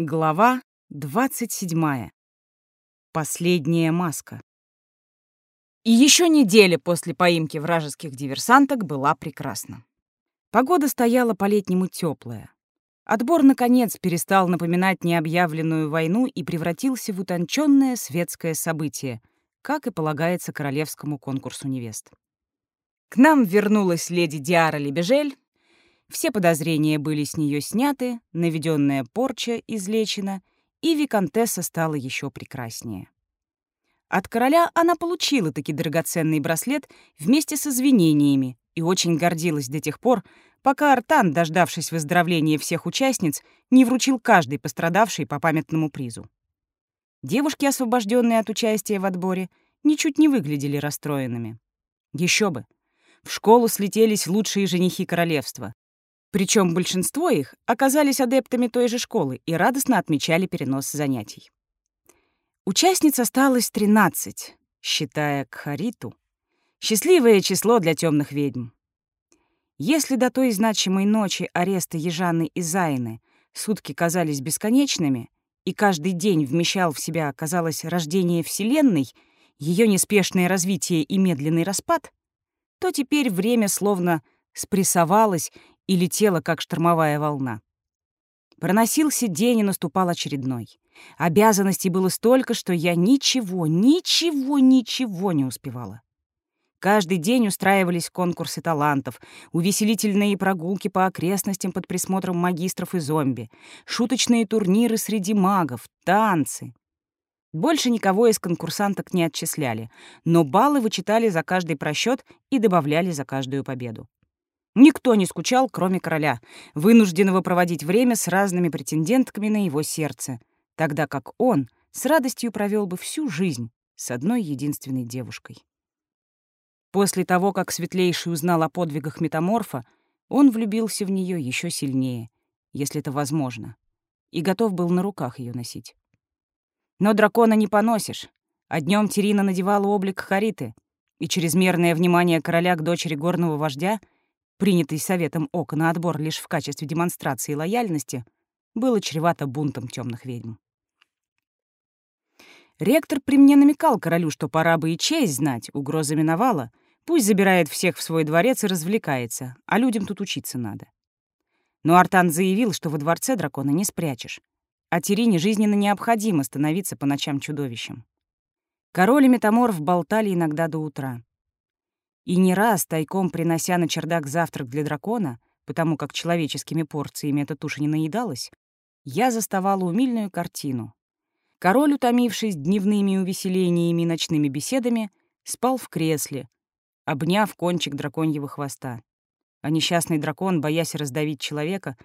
Глава 27. Последняя маска. И еще неделя после поимки вражеских диверсанток была прекрасна. Погода стояла по-летнему теплая. Отбор, наконец, перестал напоминать необъявленную войну и превратился в утонченное светское событие, как и полагается королевскому конкурсу невест. К нам вернулась леди Диара Лебежель, все подозрения были с нее сняты, наведенная порча излечена, и виконтесса стала еще прекраснее. От короля она получила таки драгоценный браслет вместе с извинениями и очень гордилась до тех пор, пока Артан, дождавшись выздоровления всех участниц, не вручил каждой пострадавшей по памятному призу. Девушки, освобожденные от участия в отборе, ничуть не выглядели расстроенными. Еще бы! В школу слетелись лучшие женихи королевства. Причем большинство их оказались адептами той же школы и радостно отмечали перенос занятий. Участниц осталось 13, считая Кхариту. Счастливое число для темных ведьм. Если до той значимой ночи ареста Ежаны и Зайны сутки казались бесконечными, и каждый день вмещал в себя, казалось, рождение Вселенной, ее неспешное развитие и медленный распад, то теперь время словно спрессовалось и летела, как штормовая волна. Проносился день и наступал очередной. Обязанностей было столько, что я ничего, ничего, ничего не успевала. Каждый день устраивались конкурсы талантов, увеселительные прогулки по окрестностям под присмотром магистров и зомби, шуточные турниры среди магов, танцы. Больше никого из конкурсанток не отчисляли, но баллы вычитали за каждый просчет и добавляли за каждую победу. Никто не скучал, кроме короля, вынужденного проводить время с разными претендентками на его сердце, тогда как он с радостью провел бы всю жизнь с одной единственной девушкой. После того, как Светлейший узнал о подвигах метаморфа, он влюбился в нее еще сильнее, если это возможно, и готов был на руках ее носить. Но дракона не поносишь, а днем Терина надевала облик Хариты, и чрезмерное внимание короля к дочери горного вождя — принятый советом Ока на отбор лишь в качестве демонстрации лояльности, было чревато бунтом темных ведьм. Ректор при мне намекал королю, что пора бы и честь знать, угроза миновала, пусть забирает всех в свой дворец и развлекается, а людям тут учиться надо. Но Артан заявил, что во дворце дракона не спрячешь, а Терине жизненно необходимо становиться по ночам чудовищем. Король и метаморф болтали иногда до утра. И не раз, тайком принося на чердак завтрак для дракона, потому как человеческими порциями эта туша не наедалась, я заставала умильную картину. Король, утомившись дневными увеселениями и ночными беседами, спал в кресле, обняв кончик драконьего хвоста. А несчастный дракон, боясь раздавить человека,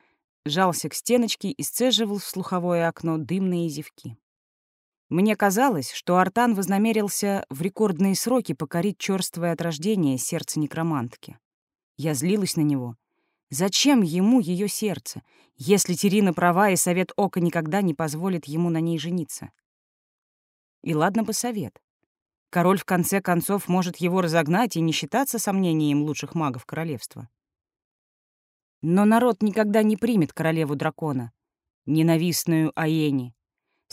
жался к стеночке и сцеживал в слуховое окно дымные зевки. Мне казалось, что Артан вознамерился в рекордные сроки покорить чёрствое от рождения сердце некромантки. Я злилась на него. Зачем ему ее сердце, если Терина права и совет Ока никогда не позволит ему на ней жениться? И ладно бы совет. Король в конце концов может его разогнать и не считаться сомнением лучших магов королевства. Но народ никогда не примет королеву дракона, ненавистную Аени,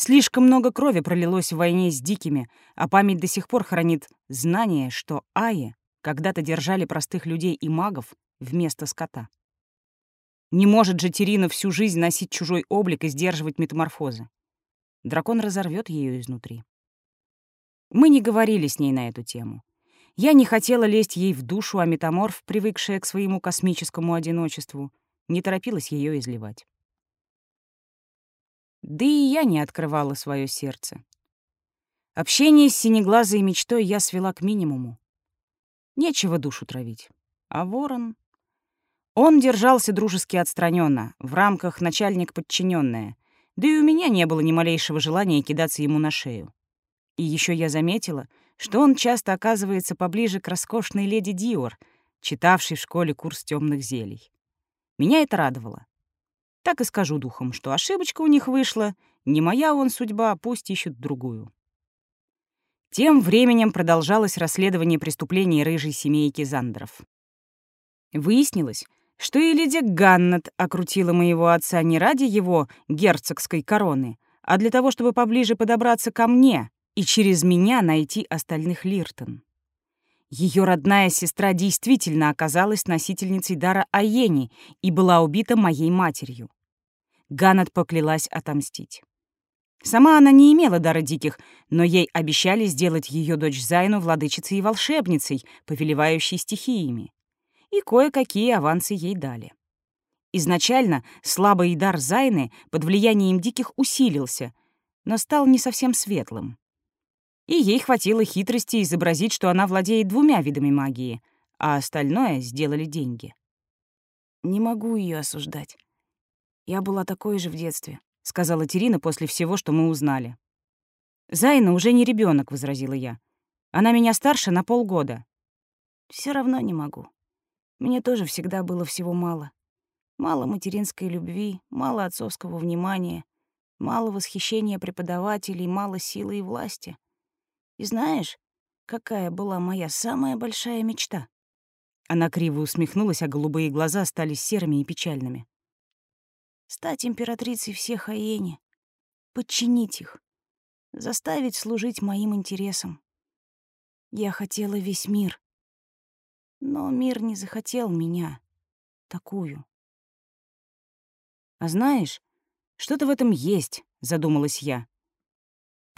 Слишком много крови пролилось в войне с дикими, а память до сих пор хранит знание, что Аи когда-то держали простых людей и магов вместо скота. Не может же Терина всю жизнь носить чужой облик и сдерживать метаморфозы. Дракон разорвет ее изнутри. Мы не говорили с ней на эту тему. Я не хотела лезть ей в душу, а метаморф, привыкшая к своему космическому одиночеству, не торопилась ее изливать. Да и я не открывала свое сердце. Общение с синеглазой мечтой я свела к минимуму. Нечего душу травить. А ворон... Он держался дружески отстраненно, в рамках начальник подчиненная, да и у меня не было ни малейшего желания кидаться ему на шею. И еще я заметила, что он часто оказывается поближе к роскошной леди Диор, читавшей в школе курс темных зелий. Меня это радовало. Так и скажу духом, что ошибочка у них вышла, не моя он судьба, пусть ищут другую. Тем временем продолжалось расследование преступлений рыжей семейки Зандеров. Выяснилось, что и леди Ганнет окрутила моего отца не ради его герцогской короны, а для того, чтобы поближе подобраться ко мне и через меня найти остальных Лиртон. Ее родная сестра действительно оказалась носительницей дара Айени и была убита моей матерью. Ганнет поклялась отомстить. Сама она не имела дара диких, но ей обещали сделать ее дочь Зайну владычицей и волшебницей, повелевающей стихиями и кое-какие авансы ей дали. Изначально слабый дар Зайны под влиянием диких усилился, но стал не совсем светлым. И ей хватило хитрости изобразить, что она владеет двумя видами магии, а остальное сделали деньги. «Не могу ее осуждать. Я была такой же в детстве», — сказала Терина после всего, что мы узнали. «Зайна уже не ребенок, возразила я. «Она меня старше на полгода». Все равно не могу. Мне тоже всегда было всего мало. Мало материнской любви, мало отцовского внимания, мало восхищения преподавателей, мало силы и власти. И знаешь, какая была моя самая большая мечта? Она криво усмехнулась, а голубые глаза стали серыми и печальными. Стать императрицей всех Аени, подчинить их, заставить служить моим интересам. Я хотела весь мир, но мир не захотел меня, такую. «А знаешь, что-то в этом есть», — задумалась я.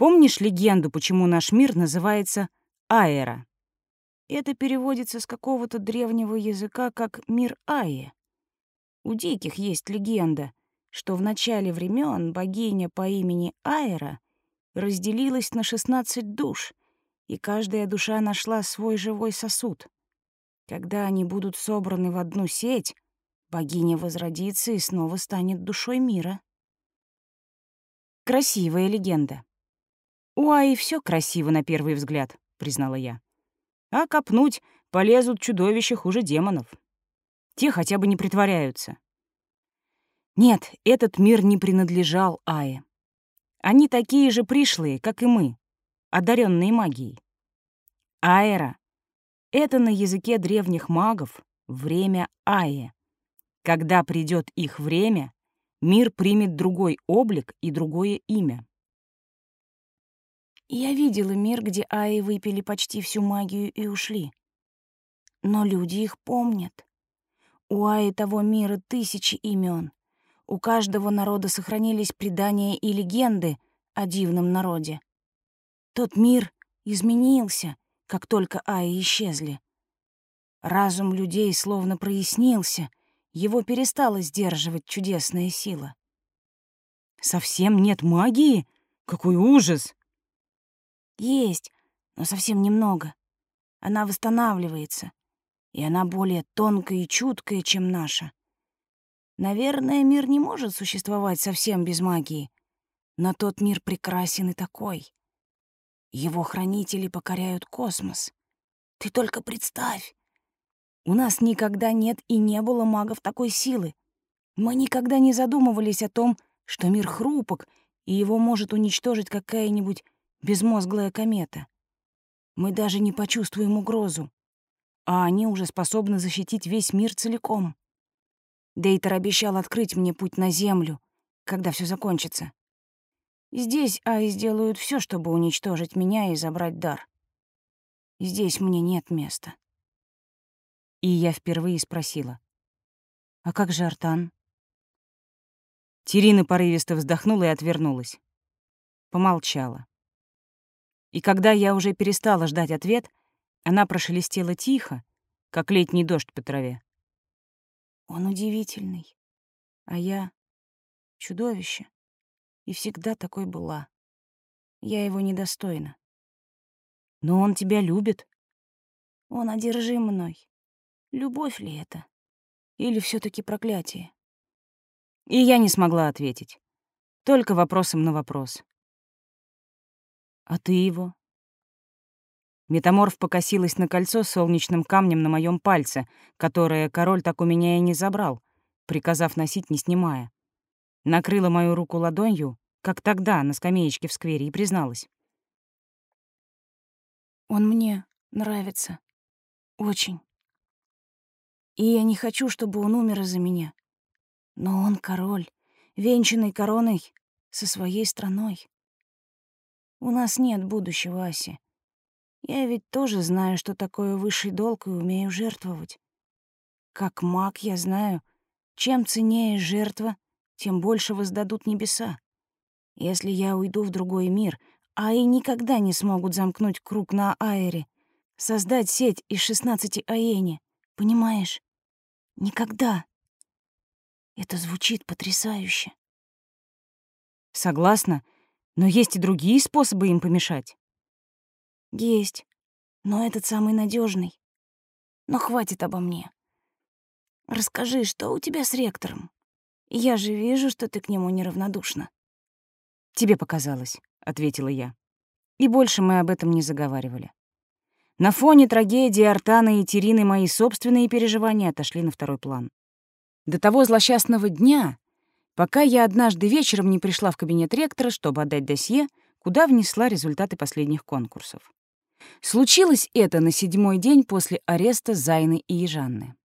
«Помнишь легенду, почему наш мир называется Аэра?» Это переводится с какого-то древнего языка как «мир Аи». У диких есть легенда, что в начале времен богиня по имени Аэра разделилась на 16 душ, и каждая душа нашла свой живой сосуд. Когда они будут собраны в одну сеть, богиня возродится и снова станет душой мира. Красивая легенда. У Аи все красиво на первый взгляд, признала я. А копнуть полезут чудовища хуже демонов. Те хотя бы не притворяются. Нет, этот мир не принадлежал Ае. Они такие же пришлые, как и мы, одаренные магией. Аэра это на языке древних магов время Аи. Когда придет их время, мир примет другой облик и другое имя. Я видела мир, где Аи выпили почти всю магию и ушли. Но люди их помнят. У Аи того мира тысячи имен. У каждого народа сохранились предания и легенды о дивном народе. Тот мир изменился, как только Аи исчезли. Разум людей словно прояснился, его перестала сдерживать чудесная сила. «Совсем нет магии? Какой ужас!» «Есть, но совсем немного. Она восстанавливается, и она более тонкая и чуткая, чем наша. Наверное, мир не может существовать совсем без магии, но тот мир прекрасен и такой. Его хранители покоряют космос. Ты только представь. У нас никогда нет и не было магов такой силы. Мы никогда не задумывались о том, что мир хрупок, и его может уничтожить какая-нибудь безмозглая комета. Мы даже не почувствуем угрозу, а они уже способны защитить весь мир целиком. Дейтер обещал открыть мне путь на Землю, когда все закончится. Здесь Аи сделают все, чтобы уничтожить меня и забрать дар. Здесь мне нет места. И я впервые спросила. «А как же Артан?» Терина порывисто вздохнула и отвернулась. Помолчала. И когда я уже перестала ждать ответ, она прошелестела тихо, как летний дождь по траве. «Он удивительный, а я — чудовище и всегда такой была. Я его недостойна. Но он тебя любит. Он одержим мной. Любовь ли это? Или все таки проклятие? И я не смогла ответить. Только вопросом на вопрос. А ты его? Метаморф покосилась на кольцо с солнечным камнем на моем пальце, которое король так у меня и не забрал, приказав носить, не снимая накрыла мою руку ладонью, как тогда на скамеечке в сквере, и призналась. «Он мне нравится. Очень». И я не хочу, чтобы он умер из-за меня. Но он король, венчанный короной со своей страной. У нас нет будущего, Аси. Я ведь тоже знаю, что такое высший долг, и умею жертвовать. Как маг я знаю, чем ценнее жертва, тем больше воздадут небеса. Если я уйду в другой мир, Аи никогда не смогут замкнуть круг на Аэре, создать сеть из шестнадцати Аени, понимаешь? Никогда. Это звучит потрясающе. Согласна, но есть и другие способы им помешать. Есть, но этот самый надежный. Но хватит обо мне. Расскажи, что у тебя с ректором? Я же вижу, что ты к нему неравнодушна. Тебе показалось, ответила я. И больше мы об этом не заговаривали. На фоне трагедии Артана и Терины мои собственные переживания отошли на второй план. До того злосчастного дня, пока я однажды вечером не пришла в кабинет ректора, чтобы отдать досье, куда внесла результаты последних конкурсов. Случилось это на седьмой день после ареста Зайны и Ежанны.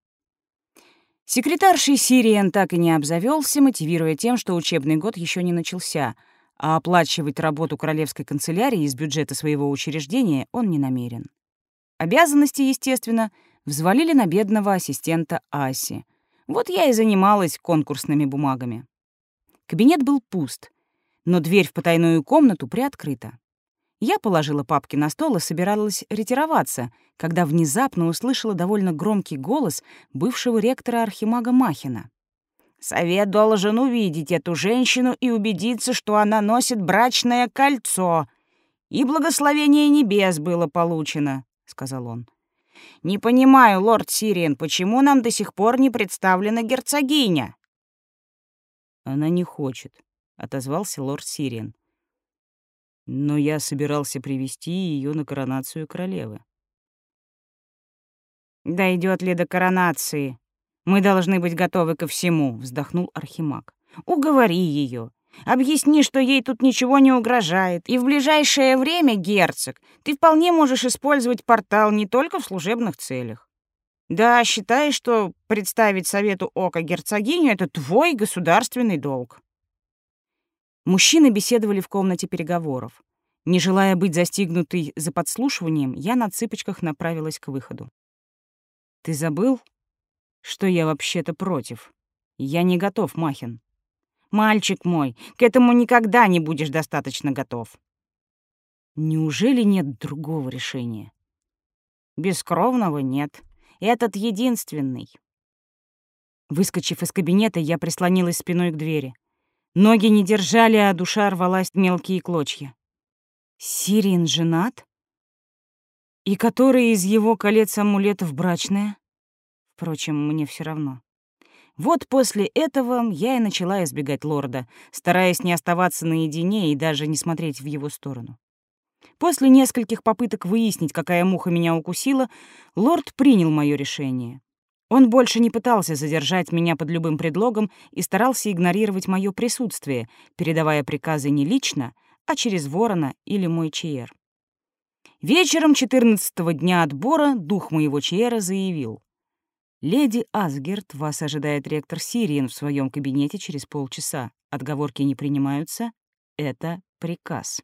Секретарший Сириен так и не обзавелся, мотивируя тем, что учебный год еще не начался, а оплачивать работу королевской канцелярии из бюджета своего учреждения он не намерен. Обязанности, естественно, взвалили на бедного ассистента Аси. Вот я и занималась конкурсными бумагами. Кабинет был пуст, но дверь в потайную комнату приоткрыта. Я положила папки на стол и собиралась ретироваться, когда внезапно услышала довольно громкий голос бывшего ректора Архимага Махина. «Совет должен увидеть эту женщину и убедиться, что она носит брачное кольцо, и благословение небес было получено», — сказал он. «Не понимаю, лорд Сириен, почему нам до сих пор не представлена герцогиня?» «Она не хочет», — отозвался лорд Сириен но я собирался привести ее на коронацию королевы. Дойдет ли до коронации? Мы должны быть готовы ко всему, вздохнул Архимаг. Уговори ее. Объясни, что ей тут ничего не угрожает, и в ближайшее время, герцог, ты вполне можешь использовать портал не только в служебных целях. Да, считай, что представить совету Ока герцогиню — это твой государственный долг. Мужчины беседовали в комнате переговоров. Не желая быть застигнутой за подслушиванием, я на цыпочках направилась к выходу. «Ты забыл, что я вообще-то против? Я не готов, Махин. Мальчик мой, к этому никогда не будешь достаточно готов». Неужели нет другого решения? Бескровного нет. Этот единственный. Выскочив из кабинета, я прислонилась спиной к двери. Ноги не держали, а душа рвалась в мелкие клочья. Сирин женат? И который из его колец амулетов брачная? Впрочем, мне все равно. Вот после этого я и начала избегать лорда, стараясь не оставаться наедине и даже не смотреть в его сторону. После нескольких попыток выяснить, какая муха меня укусила, лорд принял мое решение. Он больше не пытался задержать меня под любым предлогом и старался игнорировать мое присутствие, передавая приказы не лично, а через ворона или мой чиер. Вечером четырнадцатого дня отбора дух моего чиера заявил. «Леди Асгерт, вас ожидает ректор Сириен в своем кабинете через полчаса. Отговорки не принимаются. Это приказ».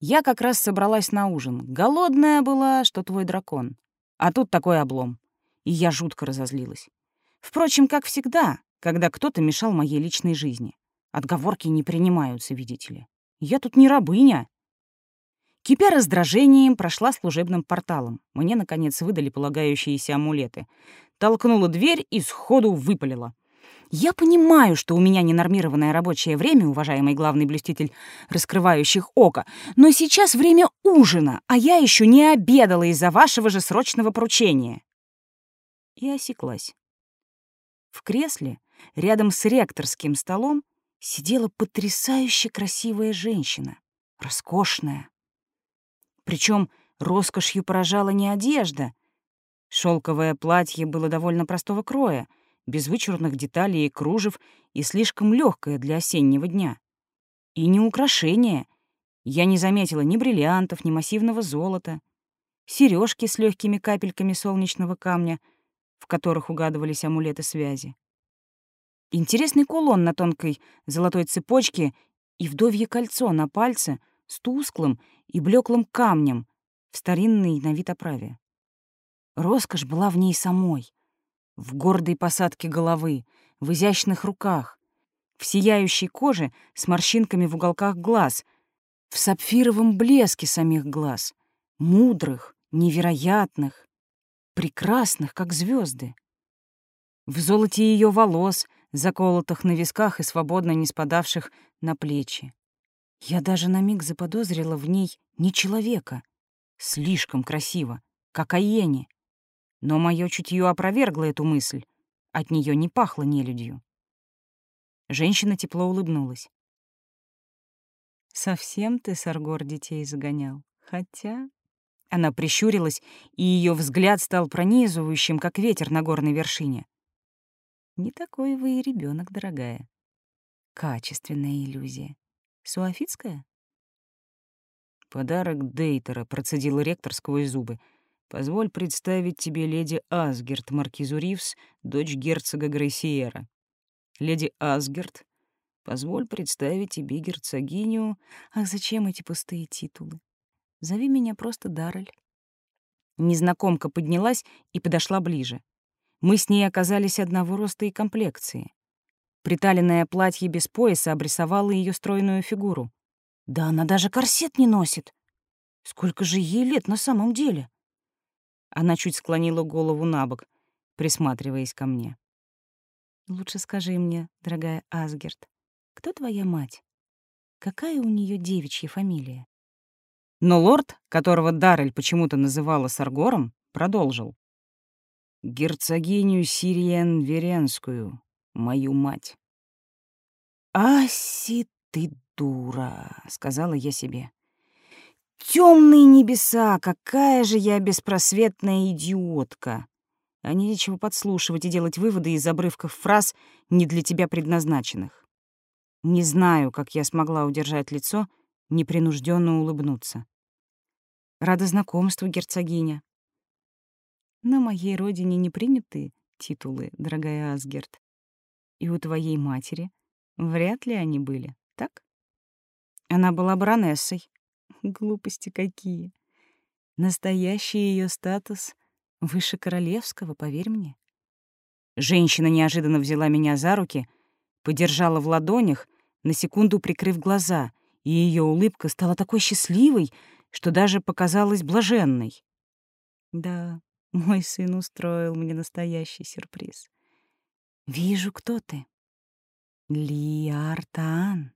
Я как раз собралась на ужин. Голодная была, что твой дракон. А тут такой облом и я жутко разозлилась. Впрочем, как всегда, когда кто-то мешал моей личной жизни. Отговорки не принимаются, видите ли. Я тут не рабыня. Кипя раздражением, прошла служебным порталом. Мне, наконец, выдали полагающиеся амулеты. Толкнула дверь и сходу выпалила. «Я понимаю, что у меня ненормированное рабочее время, уважаемый главный блюститель раскрывающих око, но сейчас время ужина, а я еще не обедала из-за вашего же срочного поручения» и осеклась. В кресле, рядом с ректорским столом, сидела потрясающе красивая женщина, роскошная. Причем роскошью поражала не одежда. Шелковое платье было довольно простого кроя, без вычурных деталей и кружев и слишком легкое для осеннего дня. И не украшение. Я не заметила ни бриллиантов, ни массивного золота. Сережки с легкими капельками солнечного камня — в которых угадывались амулеты связи. Интересный кулон на тонкой золотой цепочке и вдовье кольцо на пальце с тусклым и блеклым камнем в старинной на вид оправе. Роскошь была в ней самой, в гордой посадке головы, в изящных руках, в сияющей коже с морщинками в уголках глаз, в сапфировом блеске самих глаз, мудрых, невероятных, прекрасных, как звезды. В золоте ее волос, заколотых на висках и свободно не спадавших на плечи. Я даже на миг заподозрила в ней не человека. Слишком красиво, как Аени. Но мое чутье опровергло эту мысль. От нее не пахло нелюдью. Женщина тепло улыбнулась. «Совсем ты, Саргор, детей загонял? Хотя...» Она прищурилась, и ее взгляд стал пронизывающим, как ветер на горной вершине. «Не такой вы и ребенок, дорогая. Качественная иллюзия. Суафитская?» «Подарок Дейтера», — процедил ректор сквозь зубы. «Позволь представить тебе леди Асгерт, маркизу Ривс, дочь герцога Грейсиера. Леди Асгерт, позволь представить тебе герцогиню... Ах, зачем эти пустые титулы? Зови меня просто Даррель. Незнакомка поднялась и подошла ближе. Мы с ней оказались одного роста и комплекции. Приталенное платье без пояса обрисовало ее стройную фигуру. Да она даже корсет не носит. Сколько же ей лет на самом деле? Она чуть склонила голову на бок, присматриваясь ко мне. Лучше скажи мне, дорогая Асгерт, кто твоя мать? Какая у нее девичья фамилия? Но лорд, которого Даррель почему-то называла Саргором, продолжил. «Герцогиню Сириен Веренскую, мою мать». «Аси ты дура», — сказала я себе. Темные небеса, какая же я беспросветная идиотка! А не нечего подслушивать и делать выводы из обрывков фраз, не для тебя предназначенных. Не знаю, как я смогла удержать лицо, непринужденно улыбнуться. Рада знакомству, герцогиня. На моей родине не приняты титулы, дорогая Асгерт. И у твоей матери вряд ли они были, так? Она была баронессой. Глупости какие. Настоящий ее статус выше королевского, поверь мне. Женщина неожиданно взяла меня за руки, подержала в ладонях, на секунду прикрыв глаза — и ее улыбка стала такой счастливой, что даже показалась блаженной. Да, мой сын устроил мне настоящий сюрприз. Вижу, кто ты. Лиартаан,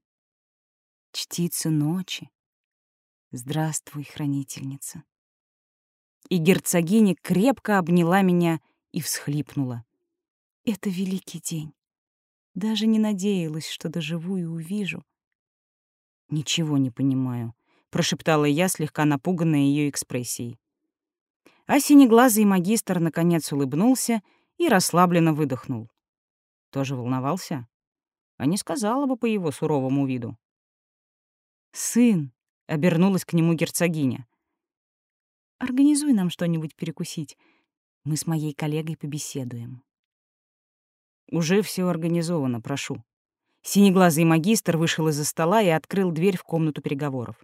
чтица ночи. Здравствуй, хранительница. И герцогиня крепко обняла меня и всхлипнула. Это великий день. Даже не надеялась, что доживу и увижу, «Ничего не понимаю», — прошептала я, слегка напуганная ее экспрессией. А синеглазый магистр наконец улыбнулся и расслабленно выдохнул. Тоже волновался? А не сказала бы по его суровому виду. «Сын!» — обернулась к нему герцогиня. «Организуй нам что-нибудь перекусить. Мы с моей коллегой побеседуем». «Уже все организовано, прошу», Синеглазый магистр вышел из-за стола и открыл дверь в комнату переговоров.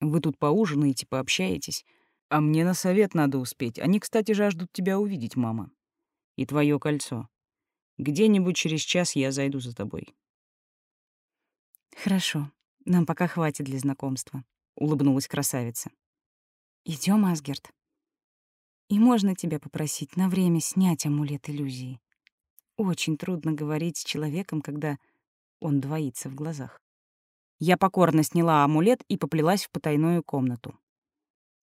«Вы тут поужинаете, пообщаетесь, а мне на совет надо успеть. Они, кстати, жаждут тебя увидеть, мама. И твое кольцо. Где-нибудь через час я зайду за тобой». «Хорошо, нам пока хватит для знакомства», — улыбнулась красавица. Идем, Асгерт. И можно тебя попросить на время снять амулет иллюзии?» Очень трудно говорить с человеком, когда он двоится в глазах. Я покорно сняла амулет и поплелась в потайную комнату.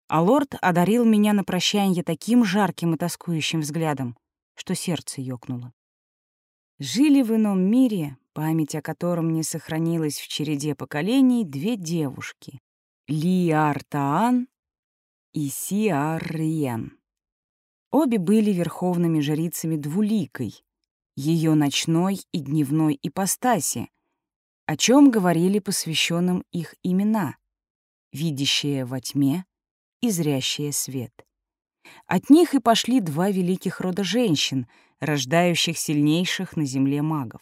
А лорд одарил меня на прощанье таким жарким и тоскующим взглядом, что сердце ёкнуло. Жили в ином мире, память о котором не сохранилась в череде поколений, две девушки — Лиартаан и Сиарриен. Обе были верховными жрицами двуликой, ее ночной и дневной ипостаси, о чем говорили посвященным их имена, видящие во тьме и зрящие свет. От них и пошли два великих рода женщин, рождающих сильнейших на земле магов.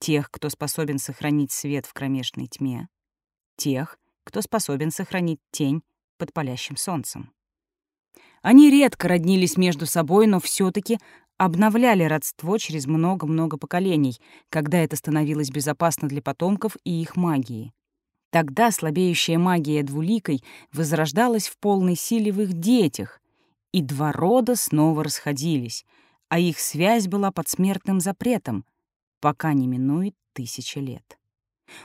Тех, кто способен сохранить свет в кромешной тьме, тех, кто способен сохранить тень под палящим солнцем. Они редко роднились между собой, но все таки обновляли родство через много-много поколений, когда это становилось безопасно для потомков и их магии. Тогда слабеющая магия двуликой возрождалась в полной силе в их детях, и два рода снова расходились, а их связь была под смертным запретом, пока не минует тысяча лет.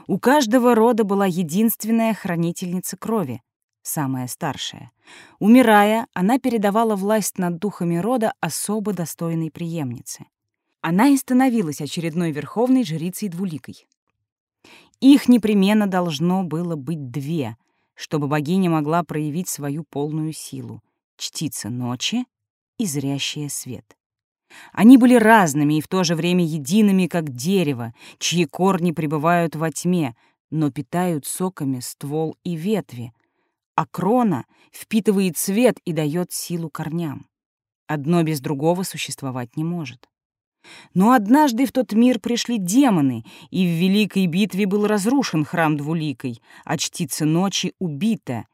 У каждого рода была единственная хранительница крови, самая старшая. Умирая, она передавала власть над духами рода особо достойной преемнице. Она и становилась очередной верховной жрицей двуликой. Их непременно должно было быть две, чтобы богиня могла проявить свою полную силу — чтица ночи и зрящая свет. Они были разными и в то же время едиными, как дерево, чьи корни пребывают во тьме, но питают соками ствол и ветви, а крона впитывает свет и дает силу корням. Одно без другого существовать не может. Но однажды в тот мир пришли демоны, и в великой битве был разрушен храм Двуликой, а чтица ночи убита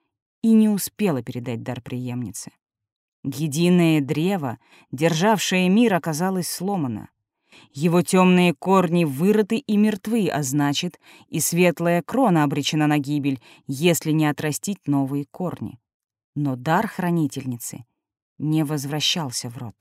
и не успела передать дар преемнице. Единое древо, державшее мир, оказалось сломано. Его темные корни вырыты и мертвы, а значит, и светлая крона обречена на гибель, если не отрастить новые корни. Но дар хранительницы не возвращался в род.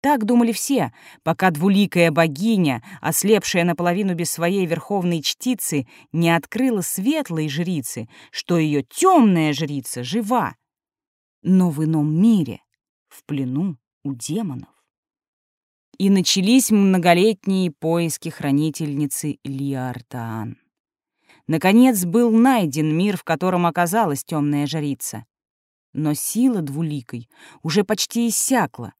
Так думали все, пока двуликая богиня, ослепшая наполовину без своей верховной чтицы, не открыла светлой жрицы, что ее темная жрица жива, но в ином мире, в плену у демонов и начались многолетние поиски хранительницы Лиартаан. Наконец был найден мир, в котором оказалась темная жрица. Но сила двуликой уже почти иссякла,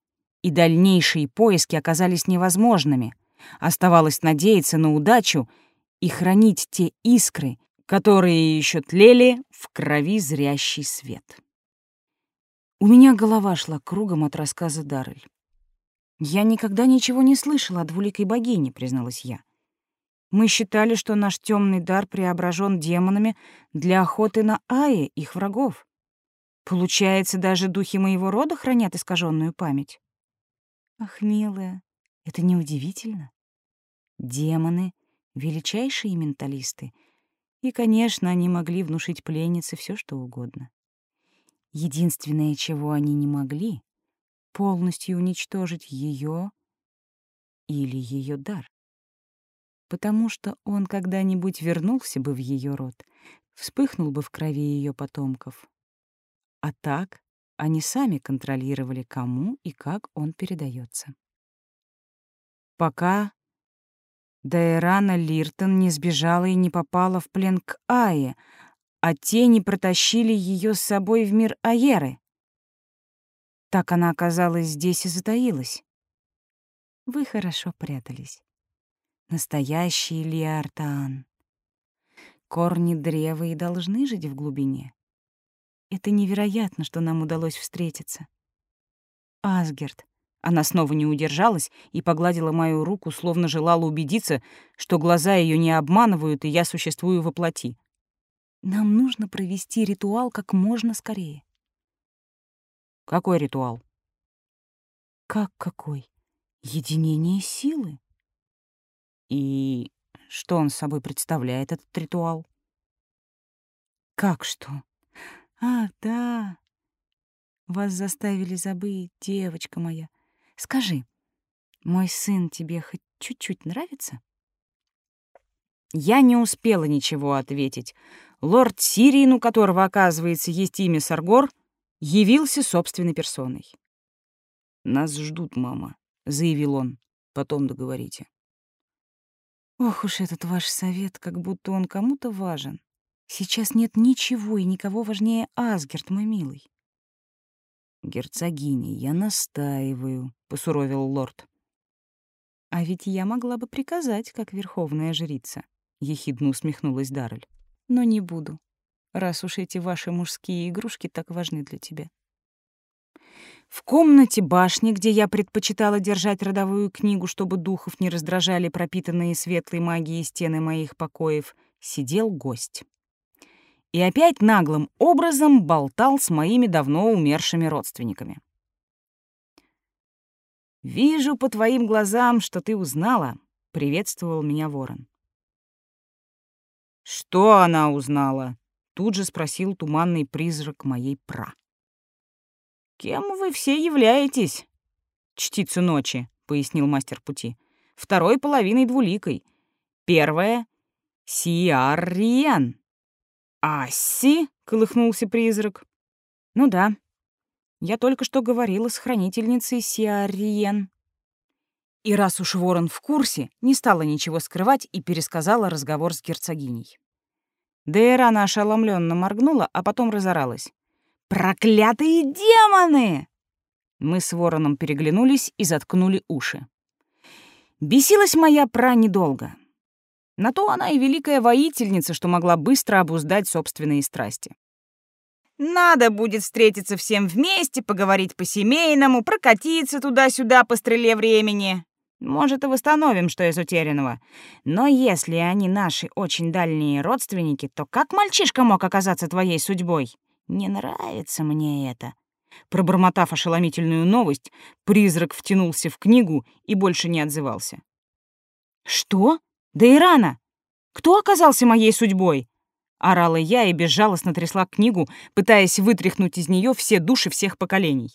и дальнейшие поиски оказались невозможными. Оставалось надеяться на удачу и хранить те искры, которые еще тлели в крови зрящий свет. У меня голова шла кругом от рассказа Даррель. «Я никогда ничего не слышала о двуликой богине», — призналась я. «Мы считали, что наш темный дар преображен демонами для охоты на Аи, их врагов. Получается, даже духи моего рода хранят искаженную память». «Ах, милая, это неудивительно. Демоны — величайшие менталисты, и, конечно, они могли внушить пленнице все, что угодно. Единственное, чего они не могли, полностью уничтожить ее или ее дар. Потому что он когда-нибудь вернулся бы в ее род, вспыхнул бы в крови ее потомков. А так они сами контролировали, кому и как он передается. Пока Дайрана Лиртон не сбежала и не попала в плен к Ае, а те не протащили ее с собой в мир Аеры. Так она оказалась здесь и затаилась. Вы хорошо прятались. Настоящий Лиартаан. Корни древа и должны жить в глубине. Это невероятно, что нам удалось встретиться. Асгерт. Она снова не удержалась и погладила мою руку, словно желала убедиться, что глаза ее не обманывают, и я существую во плоти. Нам нужно провести ритуал как можно скорее. Какой ритуал? Как какой? Единение силы. И что он собой представляет, этот ритуал? Как что? А, да. Вас заставили забыть, девочка моя. Скажи, мой сын тебе хоть чуть-чуть нравится? Я не успела ничего ответить. Лорд Сирин, у которого, оказывается, есть имя Саргор, явился собственной персоной. «Нас ждут, мама», — заявил он. «Потом договорите». Ох уж этот ваш совет, как будто он кому-то важен. Сейчас нет ничего и никого важнее Асгерт, мой милый. «Герцогиня, я настаиваю», — посуровил лорд. «А ведь я могла бы приказать, как верховная жрица», — ехидно усмехнулась Даррель. «Но не буду раз уж эти ваши мужские игрушки так важны для тебя. В комнате башни, где я предпочитала держать родовую книгу, чтобы духов не раздражали пропитанные светлой магией стены моих покоев, сидел гость. И опять наглым образом болтал с моими давно умершими родственниками. «Вижу по твоим глазам, что ты узнала», — приветствовал меня ворон. «Что она узнала?» — тут же спросил туманный призрак моей пра. «Кем вы все являетесь?» «Чтицу ночи», — пояснил мастер пути. «Второй половиной двуликой. Первая — Сиарриен». «Асси?» — колыхнулся призрак. «Ну да, я только что говорила с хранительницей Сиариен. И раз уж Ворон в курсе, не стала ничего скрывать и пересказала разговор с герцогиней. Дейрана ошеломленно моргнула, а потом разоралась. «Проклятые демоны!» Мы с Вороном переглянулись и заткнули уши. Бесилась моя пра недолго. На то она и великая воительница, что могла быстро обуздать собственные страсти. Надо будет встретиться всем вместе, поговорить по-семейному, прокатиться туда-сюда по стреле времени. Может, и восстановим, что из утерянного. Но если они наши очень дальние родственники, то как мальчишка мог оказаться твоей судьбой? Не нравится мне это. Пробормотав ошеломительную новость, призрак втянулся в книгу и больше не отзывался. «Что? Да и рано! Кто оказался моей судьбой?» Орала я и безжалостно трясла книгу, пытаясь вытряхнуть из нее все души всех поколений.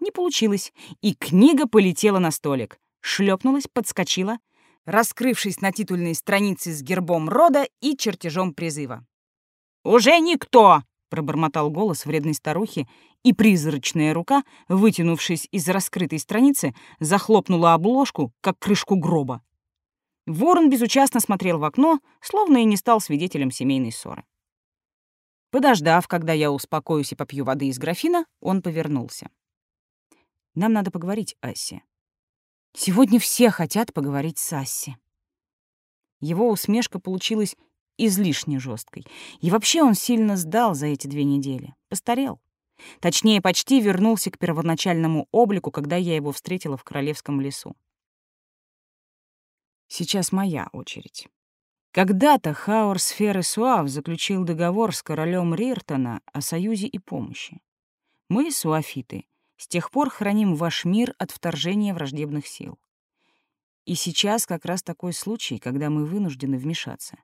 Не получилось, и книга полетела на столик. Шлепнулась, подскочила, раскрывшись на титульной странице с гербом рода и чертежом призыва. «Уже никто!» — пробормотал голос вредной старухи, и призрачная рука, вытянувшись из раскрытой страницы, захлопнула обложку, как крышку гроба. Ворон безучастно смотрел в окно, словно и не стал свидетелем семейной ссоры. Подождав, когда я успокоюсь и попью воды из графина, он повернулся. «Нам надо поговорить, Асси. Сегодня все хотят поговорить с Асси». Его усмешка получилась излишне жесткой. И вообще он сильно сдал за эти две недели. Постарел. Точнее, почти вернулся к первоначальному облику, когда я его встретила в Королевском лесу. Сейчас моя очередь. Когда-то Хаур Сферы Суав заключил договор с королем Риртона о союзе и помощи. Мы, суафиты, с тех пор храним ваш мир от вторжения враждебных сил. И сейчас как раз такой случай, когда мы вынуждены вмешаться.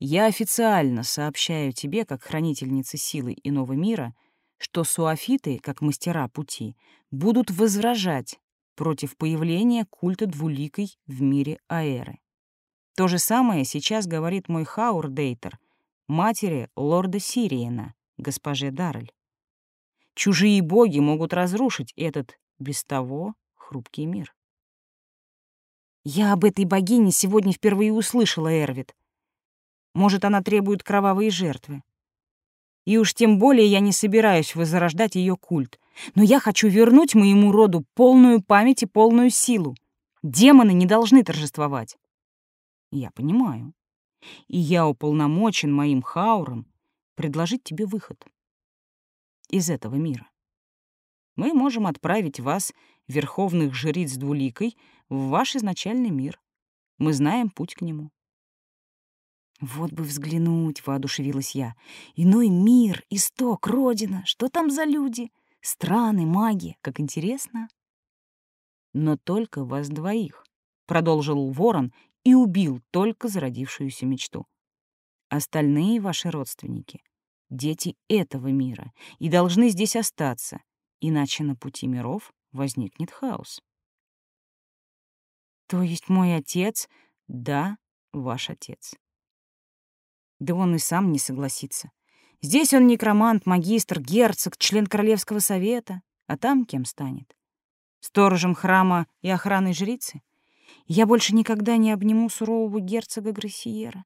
Я официально сообщаю тебе, как хранительница силы иного мира, что суафиты, как мастера пути, будут возражать против появления культа двуликой в мире Аэры. То же самое сейчас говорит мой Хаурдейтер, матери лорда Сириена, госпоже Дарль. Чужие боги могут разрушить этот, без того, хрупкий мир. Я об этой богине сегодня впервые услышала, Эрвит. Может, она требует кровавые жертвы. И уж тем более я не собираюсь возрождать ее культ. Но я хочу вернуть моему роду полную память и полную силу. Демоны не должны торжествовать. Я понимаю. И я уполномочен моим хауром предложить тебе выход из этого мира. Мы можем отправить вас, верховных жриц двуликой, в ваш изначальный мир. Мы знаем путь к нему. «Вот бы взглянуть», — воодушевилась я. «Иной мир, исток, родина. Что там за люди? Страны, маги. Как интересно». «Но только вас двоих», — продолжил ворон и убил только зародившуюся мечту. «Остальные ваши родственники — дети этого мира и должны здесь остаться, иначе на пути миров возникнет хаос». «То есть мой отец, да, ваш отец», да он и сам не согласится. Здесь он некромант, магистр, герцог, член Королевского совета. А там кем станет? Сторожем храма и охраной жрицы? Я больше никогда не обниму сурового герцога Грассиера.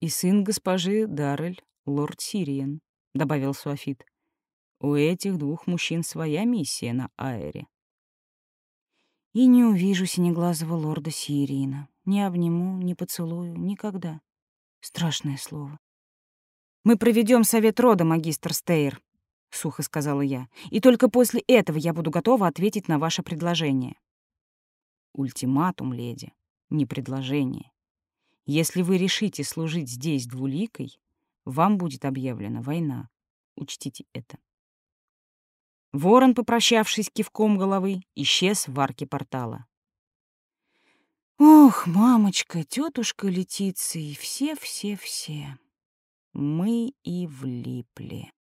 И сын госпожи Даррель, лорд Сириен, — добавил Суафит. У этих двух мужчин своя миссия на Аэре. И не увижу синеглазого лорда Сириена. Не обниму, не поцелую, никогда. Страшное слово. Мы проведем совет рода, магистр Стейр. — сухо сказала я. «И только после этого я буду готова ответить на ваше предложение». «Ультиматум, леди, не предложение. Если вы решите служить здесь двуликой, вам будет объявлена война. Учтите это». Ворон, попрощавшись кивком головы, исчез в арке портала. Ох, мамочка, тетушка Летиция и все-все-все. Мы и влипли.